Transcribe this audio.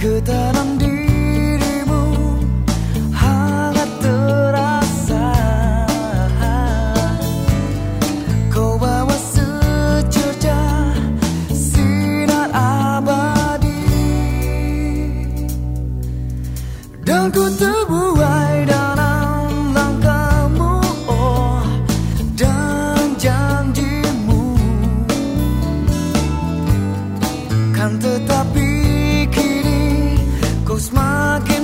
ke dalam dirimu hangat terasa. Kau bawa secerca sinar abadi. Dan ku terbuai dalam langkahmu oh dan janjimu. Kan tetapi smoking.